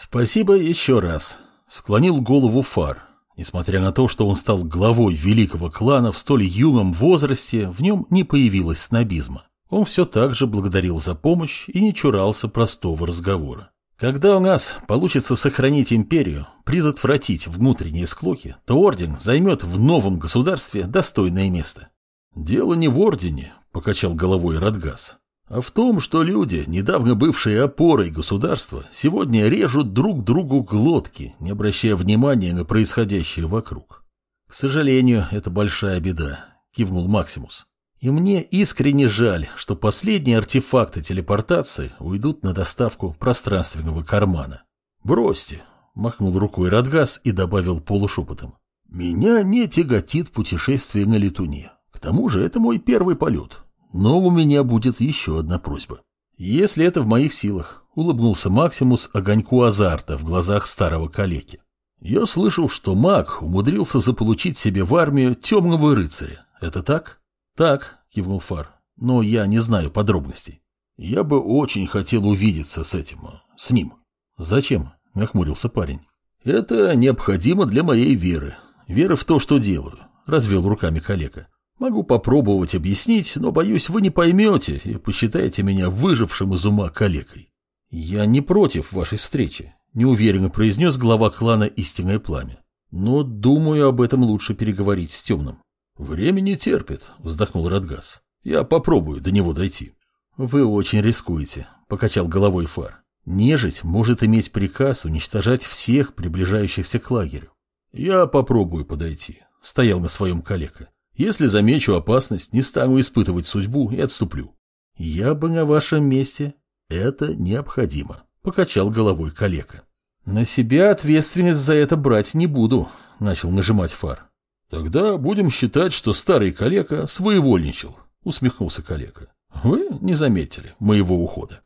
Спасибо еще раз. Склонил голову Фар. Несмотря на то, что он стал главой великого клана в столь юном возрасте, в нем не появилось снобизма. Он все так же благодарил за помощь и не чурался простого разговора. Когда у нас получится сохранить империю, предотвратить внутренние склоки, то орден займет в новом государстве достойное место. Дело не в ордене, покачал головой Радгас, а в том, что люди, недавно бывшие опорой государства, сегодня режут друг другу глотки, не обращая внимания на происходящее вокруг. К сожалению, это большая беда, кивнул Максимус. И мне искренне жаль, что последние артефакты телепортации уйдут на доставку пространственного кармана. «Бросьте», — махнул рукой Радгас и добавил полушепотом. «Меня не тяготит путешествие на летуне. К тому же это мой первый полет. Но у меня будет еще одна просьба. Если это в моих силах», — улыбнулся Максимус огоньку азарта в глазах старого калеки. «Я слышал, что маг умудрился заполучить себе в армию темного рыцаря. Это так?» «Так», — кивнул Фар, — «но я не знаю подробностей. Я бы очень хотел увидеться с этим, с ним». «Зачем?» — нахмурился парень. «Это необходимо для моей веры. Веры в то, что делаю», — развел руками коллега. «Могу попробовать объяснить, но, боюсь, вы не поймете и посчитаете меня выжившим из ума калекой». «Я не против вашей встречи», — неуверенно произнес глава клана «Истинное пламя». «Но, думаю, об этом лучше переговорить с темным». «Время не терпит», — вздохнул Радгас. «Я попробую до него дойти». «Вы очень рискуете», — покачал головой Фар. «Нежить может иметь приказ уничтожать всех приближающихся к лагерю». «Я попробую подойти», — стоял на своем калека. «Если замечу опасность, не стану испытывать судьбу и отступлю». «Я бы на вашем месте. Это необходимо», — покачал головой калека. «На себя ответственность за это брать не буду», — начал нажимать Фар. Тогда будем считать, что старый калека своевольничал, усмехнулся калека. Вы не заметили моего ухода.